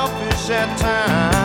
selfish at times.